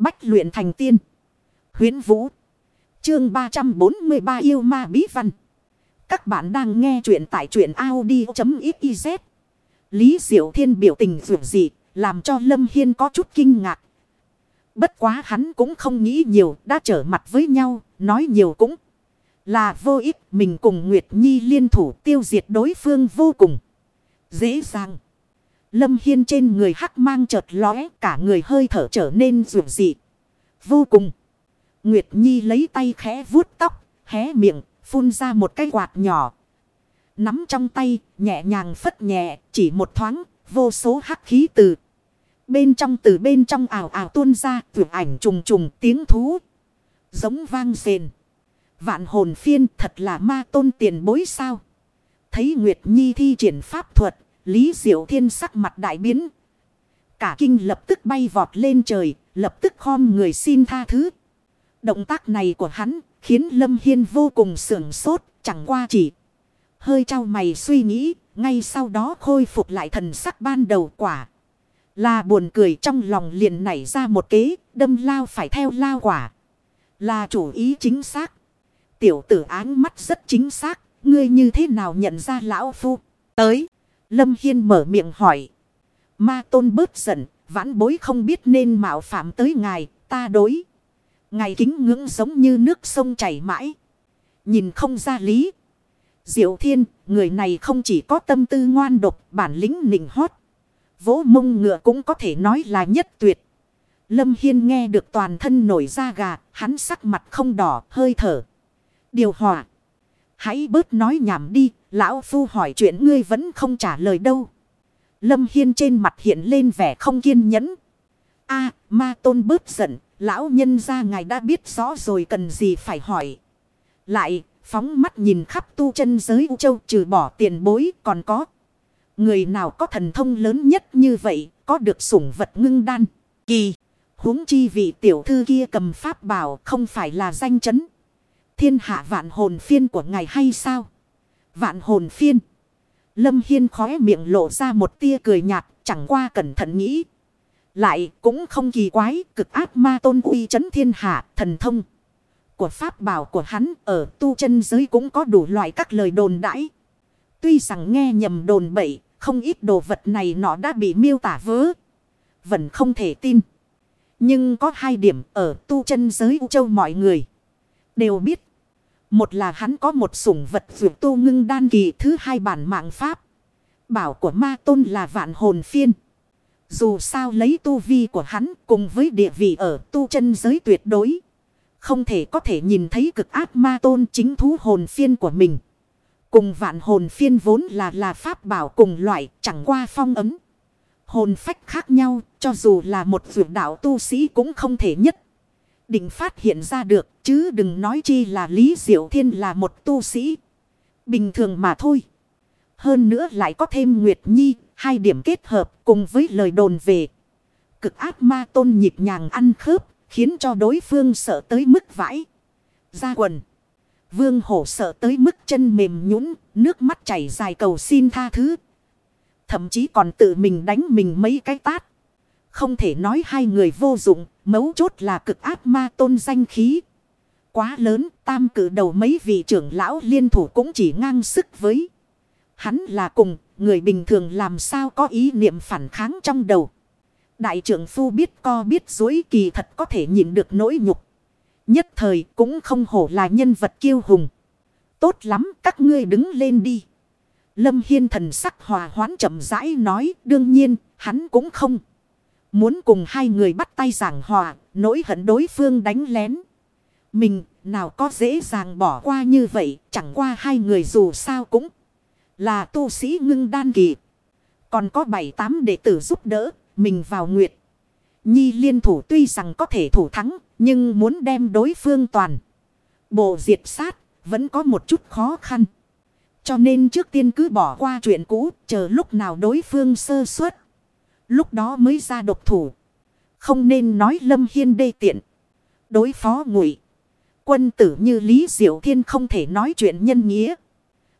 Bách luyện thành tiên. Huyến Vũ. Chương 343 Yêu Ma Bí Văn. Các bạn đang nghe truyện tại truyện Audi.xyz. Lý Diệu Thiên biểu tình dù gì, làm cho Lâm Hiên có chút kinh ngạc. Bất quá hắn cũng không nghĩ nhiều, đã trở mặt với nhau, nói nhiều cũng là vô ích. Mình cùng Nguyệt Nhi liên thủ tiêu diệt đối phương vô cùng dễ dàng. Lâm Hiên trên người hắc mang chợt lóe, cả người hơi thở trở nên rụt dị. Vô cùng. Nguyệt Nhi lấy tay khẽ vuốt tóc, hé miệng, phun ra một cái quạt nhỏ. Nắm trong tay, nhẹ nhàng phất nhẹ, chỉ một thoáng, vô số hắc khí từ. Bên trong từ bên trong ảo ảo tuôn ra, vượt ảnh trùng trùng tiếng thú. Giống vang rền. Vạn hồn phiên thật là ma tôn tiền bối sao. Thấy Nguyệt Nhi thi triển pháp thuật, Lý Diệu Thiên sắc mặt đại biến. Cả kinh lập tức bay vọt lên trời, lập tức khom người xin tha thứ. Động tác này của hắn khiến Lâm Hiên vô cùng sưởng sốt, chẳng qua chỉ hơi trao mày suy nghĩ, ngay sau đó khôi phục lại thần sắc ban đầu quả. Là buồn cười trong lòng liền nảy ra một kế, đâm lao phải theo lao quả. Là chủ ý chính xác. Tiểu tử áng mắt rất chính xác, ngươi như thế nào nhận ra lão phu? Tới, Lâm Hiên mở miệng hỏi. Ma tôn bớt giận, vãn bối không biết nên mạo phạm tới ngài, ta đối. Ngài kính ngưỡng giống như nước sông chảy mãi. Nhìn không ra lý. Diệu thiên, người này không chỉ có tâm tư ngoan độc, bản lĩnh nịnh hót. Vỗ mông ngựa cũng có thể nói là nhất tuyệt. Lâm Hiên nghe được toàn thân nổi da gà, hắn sắc mặt không đỏ, hơi thở. Điều hòa. Hãy bớt nói nhảm đi, lão phu hỏi chuyện ngươi vẫn không trả lời đâu. Lâm Hiên trên mặt hiện lên vẻ không kiên nhẫn. a ma tôn bớt giận, lão nhân ra ngài đã biết rõ rồi cần gì phải hỏi. Lại, phóng mắt nhìn khắp tu chân giới U Châu trừ bỏ tiền bối còn có. Người nào có thần thông lớn nhất như vậy, có được sủng vật ngưng đan. Kỳ, huống chi vị tiểu thư kia cầm pháp bảo không phải là danh chấn thiên hạ vạn hồn phiên của ngài hay sao? Vạn hồn phiên. Lâm Hiên khóe miệng lộ ra một tia cười nhạt, chẳng qua cẩn thận nghĩ. Lại cũng không kỳ quái, cực ác ma tôn uy chấn thiên hạ, thần thông. Của pháp bảo của hắn ở tu chân giới cũng có đủ loại các lời đồn đãi. Tuy rằng nghe nhầm đồn bậy, không ít đồ vật này nó đã bị miêu tả vớ. Vẫn không thể tin. Nhưng có hai điểm ở tu chân giới U Châu mọi người đều biết. Một là hắn có một sủng vật dược tu ngưng đan kỳ thứ hai bản mạng pháp. Bảo của ma tôn là vạn hồn phiên. Dù sao lấy tu vi của hắn cùng với địa vị ở tu chân giới tuyệt đối. Không thể có thể nhìn thấy cực ác ma tôn chính thú hồn phiên của mình. Cùng vạn hồn phiên vốn là là pháp bảo cùng loại, chẳng qua phong ấm. Hồn phách khác nhau, cho dù là một vượt đạo tu sĩ cũng không thể nhất định phát hiện ra được, chứ đừng nói chi là Lý Diệu Thiên là một tu sĩ. Bình thường mà thôi. Hơn nữa lại có thêm Nguyệt Nhi, hai điểm kết hợp cùng với lời đồn về. Cực ác ma tôn nhịp nhàng ăn khớp, khiến cho đối phương sợ tới mức vãi. Ra quần. Vương hổ sợ tới mức chân mềm nhũn nước mắt chảy dài cầu xin tha thứ. Thậm chí còn tự mình đánh mình mấy cái tát. Không thể nói hai người vô dụng, mấu chốt là cực ác ma tôn danh khí. Quá lớn, tam cử đầu mấy vị trưởng lão liên thủ cũng chỉ ngang sức với. Hắn là cùng, người bình thường làm sao có ý niệm phản kháng trong đầu. Đại trưởng phu biết co biết dối kỳ thật có thể nhìn được nỗi nhục. Nhất thời cũng không hổ là nhân vật kiêu hùng. Tốt lắm các ngươi đứng lên đi. Lâm Hiên thần sắc hòa hoãn chậm rãi nói đương nhiên hắn cũng không. Muốn cùng hai người bắt tay giảng hòa, nỗi hận đối phương đánh lén. Mình nào có dễ dàng bỏ qua như vậy, chẳng qua hai người dù sao cũng là tu sĩ ngưng đan kỳ. Còn có bảy tám đệ tử giúp đỡ, mình vào nguyệt. Nhi liên thủ tuy rằng có thể thủ thắng, nhưng muốn đem đối phương toàn. Bộ diệt sát, vẫn có một chút khó khăn. Cho nên trước tiên cứ bỏ qua chuyện cũ, chờ lúc nào đối phương sơ suất. Lúc đó mới ra độc thủ. Không nên nói lâm hiên đê tiện. Đối phó ngụy Quân tử như Lý Diệu Thiên không thể nói chuyện nhân nghĩa.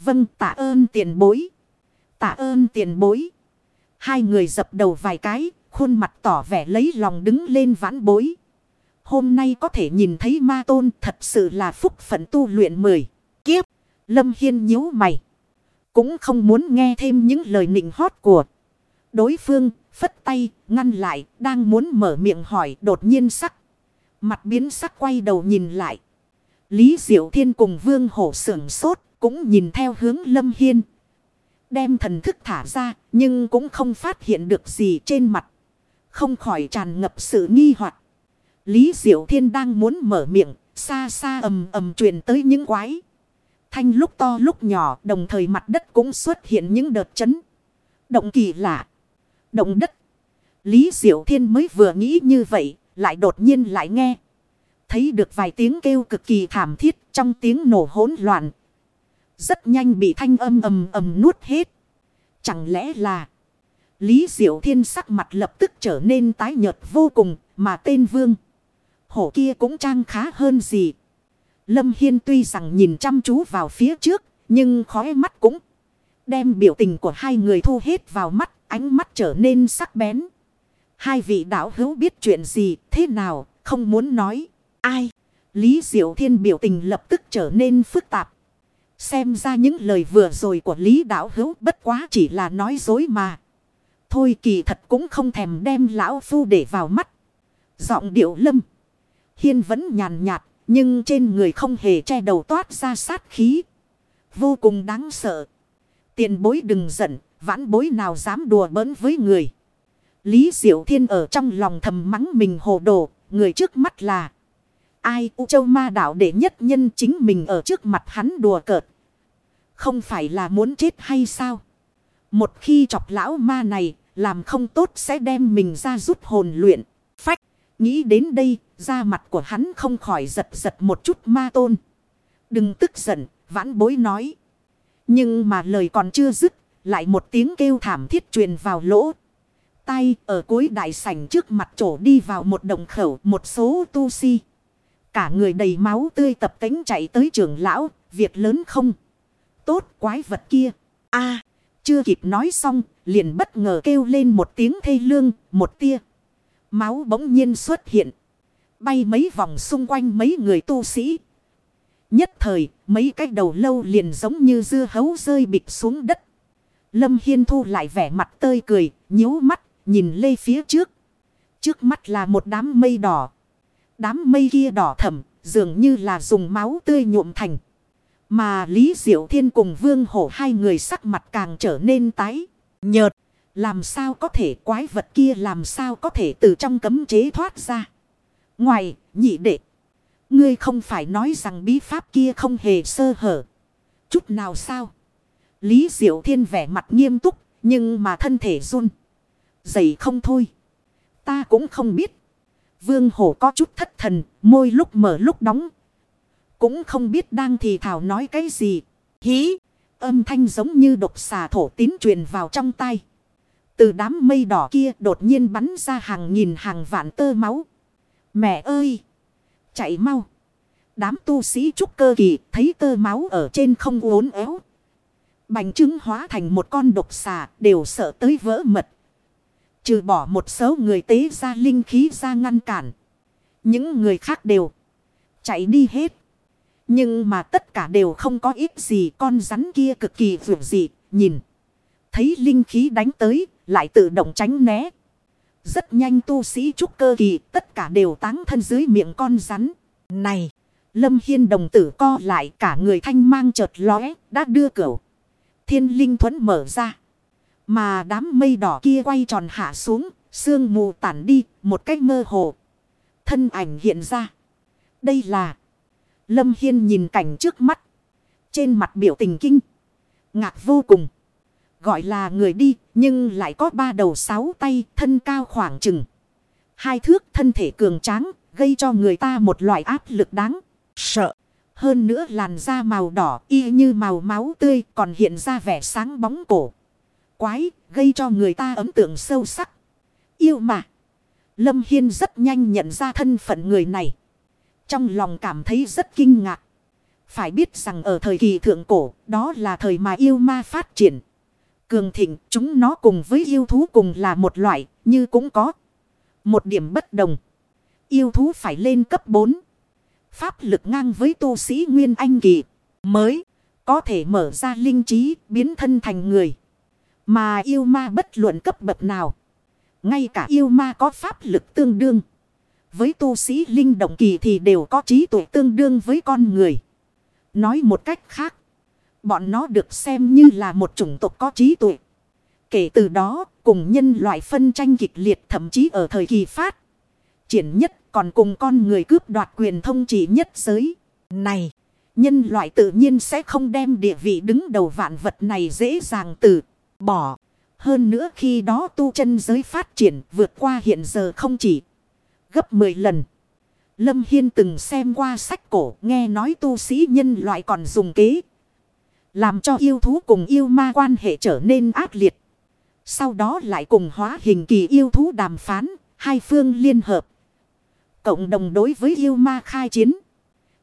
Vâng tạ ơn tiền bối. Tạ ơn tiền bối. Hai người dập đầu vài cái. Khuôn mặt tỏ vẻ lấy lòng đứng lên vãn bối. Hôm nay có thể nhìn thấy ma tôn thật sự là phúc phận tu luyện mười. Kiếp. Lâm Hiên nhíu mày. Cũng không muốn nghe thêm những lời nịnh hót của đối phương. Phất tay ngăn lại đang muốn mở miệng hỏi đột nhiên sắc. Mặt biến sắc quay đầu nhìn lại. Lý Diệu Thiên cùng Vương Hổ sưởng sốt cũng nhìn theo hướng Lâm Hiên. Đem thần thức thả ra nhưng cũng không phát hiện được gì trên mặt. Không khỏi tràn ngập sự nghi hoặc. Lý Diệu Thiên đang muốn mở miệng, xa xa ầm ầm truyền tới những quái. Thanh lúc to lúc nhỏ, đồng thời mặt đất cũng xuất hiện những đợt chấn. Động kỳ lạ. Động đất. Lý Diệu Thiên mới vừa nghĩ như vậy, lại đột nhiên lại nghe. Thấy được vài tiếng kêu cực kỳ thảm thiết trong tiếng nổ hỗn loạn. Rất nhanh bị thanh âm ầm ầm nuốt hết. Chẳng lẽ là... Lý Diệu Thiên sắc mặt lập tức trở nên tái nhợt vô cùng mà tên vương. Hổ kia cũng trang khá hơn gì. Lâm Hiên tuy rằng nhìn chăm chú vào phía trước nhưng khóe mắt cũng đem biểu tình của hai người thu hết vào mắt ánh mắt trở nên sắc bén. Hai vị đạo hữu biết chuyện gì thế nào không muốn nói. Ai? Lý Diệu Thiên biểu tình lập tức trở nên phức tạp. Xem ra những lời vừa rồi của Lý đạo hữu bất quá chỉ là nói dối mà. Thôi kỳ thật cũng không thèm đem lão phu để vào mắt. Giọng điệu lâm. Hiên vẫn nhàn nhạt, nhưng trên người không hề che đầu toát ra sát khí. Vô cùng đáng sợ. Tiền bối đừng giận, vãn bối nào dám đùa bỡn với người. Lý Diệu Thiên ở trong lòng thầm mắng mình hồ đồ, người trước mắt là ai U Châu Ma đạo đệ nhất nhân chính mình ở trước mặt hắn đùa cợt. Không phải là muốn chết hay sao? Một khi chọc lão ma này, làm không tốt sẽ đem mình ra rút hồn luyện. Phách, nghĩ đến đây, da mặt của hắn không khỏi giật giật một chút ma tôn. Đừng tức giận, vãn bối nói. Nhưng mà lời còn chưa dứt, lại một tiếng kêu thảm thiết truyền vào lỗ. Tay ở cuối đại sảnh trước mặt chỗ đi vào một đồng khẩu một số tu si. Cả người đầy máu tươi tập tính chạy tới trường lão, việc lớn không. Tốt quái vật kia. a chưa kịp nói xong, liền bất ngờ kêu lên một tiếng thê lương, một tia. Máu bỗng nhiên xuất hiện. Bay mấy vòng xung quanh mấy người tu sĩ. Nhất thời, mấy cái đầu lâu liền giống như dưa hấu rơi bịch xuống đất. Lâm Hiên Thu lại vẻ mặt tươi cười, nhíu mắt, nhìn lê phía trước. Trước mắt là một đám mây đỏ. Đám mây kia đỏ thẩm, dường như là dùng máu tươi nhuộm thành. Mà Lý Diệu Thiên cùng Vương Hổ hai người sắc mặt càng trở nên tái, nhợt. Làm sao có thể quái vật kia làm sao có thể từ trong cấm chế thoát ra. Ngoài, nhị đệ. Ngươi không phải nói rằng bí pháp kia không hề sơ hở. Chút nào sao? Lý Diệu Thiên vẻ mặt nghiêm túc, nhưng mà thân thể run. Dậy không thôi. Ta cũng không biết. Vương Hổ có chút thất thần, môi lúc mở lúc đóng. Cũng không biết đang thì thảo nói cái gì. Hí! Âm thanh giống như độc xà thổ tín truyền vào trong tay. Từ đám mây đỏ kia đột nhiên bắn ra hàng nghìn hàng vạn tơ máu. Mẹ ơi! Chạy mau! Đám tu sĩ trúc cơ kỳ thấy tơ máu ở trên không uốn éo. Bành trứng hóa thành một con độc xà đều sợ tới vỡ mật. Trừ bỏ một số người tế ra linh khí ra ngăn cản. Những người khác đều chạy đi hết. Nhưng mà tất cả đều không có ít gì con rắn kia cực kỳ vượt dị, nhìn. Thấy linh khí đánh tới, lại tự động tránh né. Rất nhanh tu sĩ trúc cơ kỳ, tất cả đều táng thân dưới miệng con rắn. Này, Lâm Hiên đồng tử co lại cả người thanh mang chợt lóe, đã đưa cửu. Thiên linh thuẫn mở ra. Mà đám mây đỏ kia quay tròn hạ xuống, sương mù tản đi, một cách mơ hồ. Thân ảnh hiện ra. Đây là... Lâm Hiên nhìn cảnh trước mắt. Trên mặt biểu tình kinh. Ngạc vô cùng. Gọi là người đi, nhưng lại có ba đầu sáu tay, thân cao khoảng chừng. Hai thước thân thể cường tráng, gây cho người ta một loại áp lực đáng sợ. Hơn nữa làn da màu đỏ y như màu máu tươi còn hiện ra vẻ sáng bóng cổ. Quái, gây cho người ta ấn tượng sâu sắc. Yêu mà. Lâm Hiên rất nhanh nhận ra thân phận người này. Trong lòng cảm thấy rất kinh ngạc. Phải biết rằng ở thời kỳ thượng cổ, đó là thời mà yêu ma phát triển. Cường thịnh, chúng nó cùng với yêu thú cùng là một loại, như cũng có một điểm bất đồng. Yêu thú phải lên cấp 4. Pháp lực ngang với tu sĩ Nguyên Anh Kỳ. Mới có thể mở ra linh trí biến thân thành người. Mà yêu ma bất luận cấp bậc nào. Ngay cả yêu ma có pháp lực tương đương. Với tu sĩ linh động kỳ thì đều có trí tuệ tương đương với con người. Nói một cách khác. Bọn nó được xem như là một chủng tộc có trí tuệ. Kể từ đó, cùng nhân loại phân tranh kịch liệt thậm chí ở thời kỳ phát. Triển nhất còn cùng con người cướp đoạt quyền thông trị nhất giới. Này, nhân loại tự nhiên sẽ không đem địa vị đứng đầu vạn vật này dễ dàng từ bỏ. Hơn nữa khi đó tu chân giới phát triển vượt qua hiện giờ không chỉ gấp 10 lần. Lâm Hiên từng xem qua sách cổ nghe nói tu sĩ nhân loại còn dùng kế. Làm cho yêu thú cùng yêu ma quan hệ trở nên ác liệt. Sau đó lại cùng hóa hình kỳ yêu thú đàm phán, hai phương liên hợp. Cộng đồng đối với yêu ma khai chiến.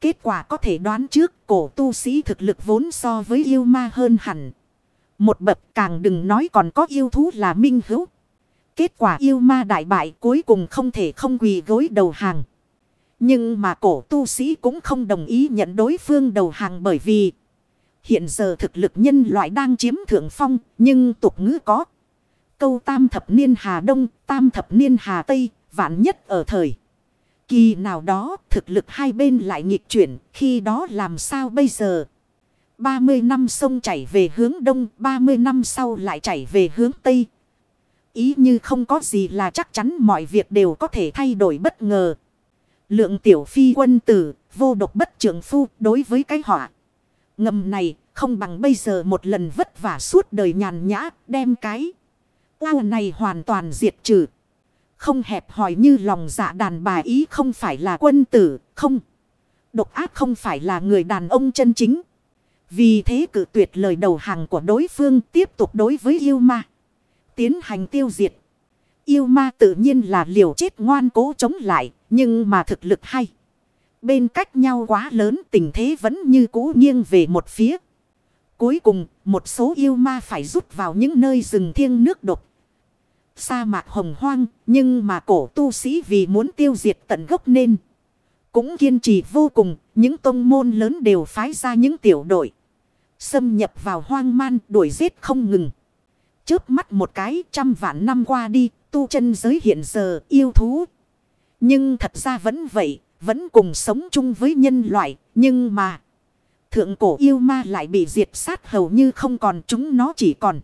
Kết quả có thể đoán trước cổ tu sĩ thực lực vốn so với yêu ma hơn hẳn. Một bậc càng đừng nói còn có yêu thú là minh hữu. Kết quả yêu ma đại bại cuối cùng không thể không quỳ gối đầu hàng. Nhưng mà cổ tu sĩ cũng không đồng ý nhận đối phương đầu hàng bởi vì hiện giờ thực lực nhân loại đang chiếm thượng phong nhưng tục ngữ có. Câu tam thập niên Hà Đông, tam thập niên Hà Tây, vạn nhất ở thời. Kỳ nào đó thực lực hai bên lại nghịch chuyển, khi đó làm sao bây giờ? 30 năm sông chảy về hướng đông, 30 năm sau lại chảy về hướng tây. Ý như không có gì là chắc chắn mọi việc đều có thể thay đổi bất ngờ. Lượng tiểu phi quân tử, vô độc bất trưởng phu đối với cái họa. Ngầm này không bằng bây giờ một lần vất vả suốt đời nhàn nhã đem cái. Ao này hoàn toàn diệt trừ. Không hẹp hòi như lòng dạ đàn bà ý không phải là quân tử, không. Độc ác không phải là người đàn ông chân chính. Vì thế cử tuyệt lời đầu hàng của đối phương tiếp tục đối với yêu ma. Tiến hành tiêu diệt. Yêu ma tự nhiên là liều chết ngoan cố chống lại, nhưng mà thực lực hay. Bên cách nhau quá lớn tình thế vẫn như cũ nghiêng về một phía. Cuối cùng, một số yêu ma phải rút vào những nơi rừng thiêng nước độc. Sa mạc hồng hoang, nhưng mà cổ tu sĩ vì muốn tiêu diệt tận gốc nên. Cũng kiên trì vô cùng, những tông môn lớn đều phái ra những tiểu đội. Xâm nhập vào hoang man đuổi giết không ngừng. Chớp mắt một cái trăm vạn năm qua đi, tu chân giới hiện giờ yêu thú. Nhưng thật ra vẫn vậy, vẫn cùng sống chung với nhân loại, nhưng mà... Thượng cổ yêu ma lại bị diệt sát hầu như không còn chúng nó chỉ còn.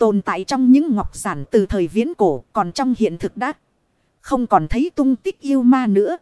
Tồn tại trong những ngọc giản từ thời viễn cổ còn trong hiện thực đã. Không còn thấy tung tích yêu ma nữa.